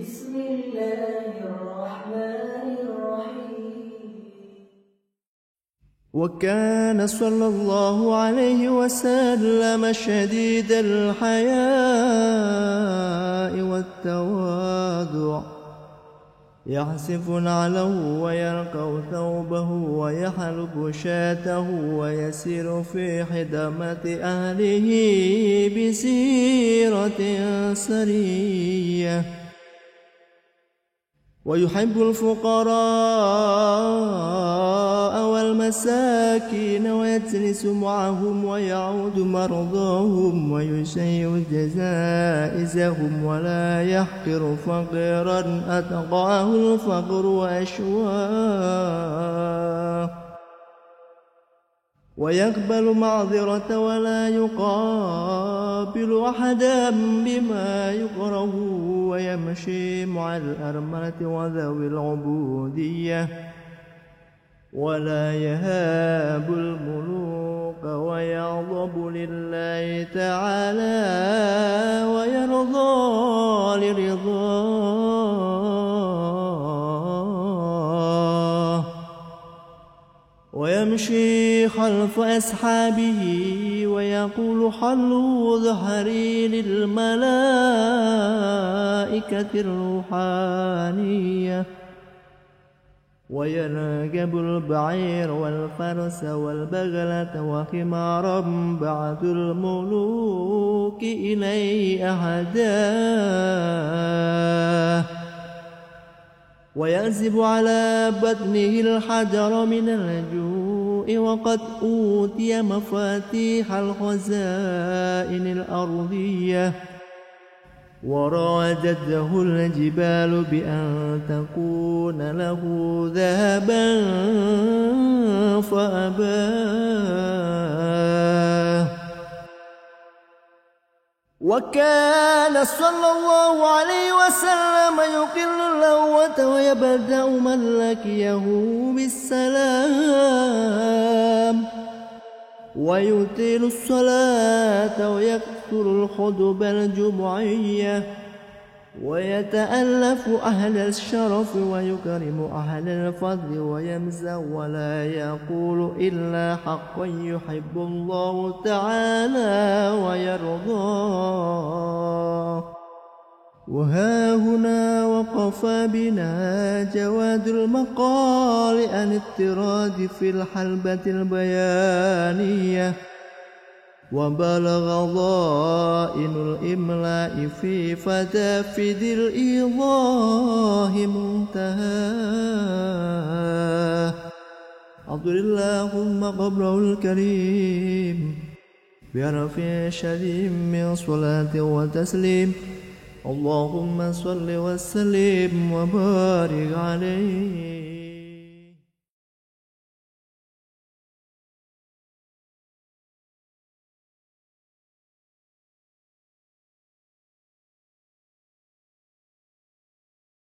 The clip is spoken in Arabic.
بسم الله الرحمن الرحيم. وكان صلى الله عليه وسلم شديد الحياء والتواضع. يحسف نعله ويرقى ثوبه ويحلب شاته ويسير في خدمة أهله بسيرة سرية. ويحب الفقراء والمساكين ويجلس معهم ويعود مرضاهم ويشيع جزائزهم ولا يحقر فقيرا أتقاه الفقر وأشواه. ويقبل معذرة ولا يقابل أحدا بما يكره ويمشي مع الأرملة وذوي العبودية. ولا يهاب الملوك ويغضب لله تعالى. ويمشي خلف أصحابه ويقول حلوا ظهري للملائكة الروحانية. ويركب البعير والفرس والبغلة وخمارا بعث الملوك إليه أهداه وينزب على بطنه الحجر من الجوع وقد أوتي مفاتيح الخزائن الأرضية. وراودته الجبال بأن تكون له ذهبا فأباه وكان صلى الله عليه وسلم يقل اللوة ويبدأ من لقيه بالسلام. ويطيل الصلاة ويكثر الخطب الجمعية. ويتألف أهل الشرف ويكرم أهل الفضل ويمزح ولا يقول إلا حقا يحب الله تعالى ويرضاه وها هنا وقف بنا جواد المقال عن الطراد في الحلبة البيانية. وبلغ ضائن الإملاء في فتافد الإيضاح منتهى أطر اللهم قبره الكريم برفع شديد من صلاة وتسليم. اللهم صل وسلم وبارك عليه.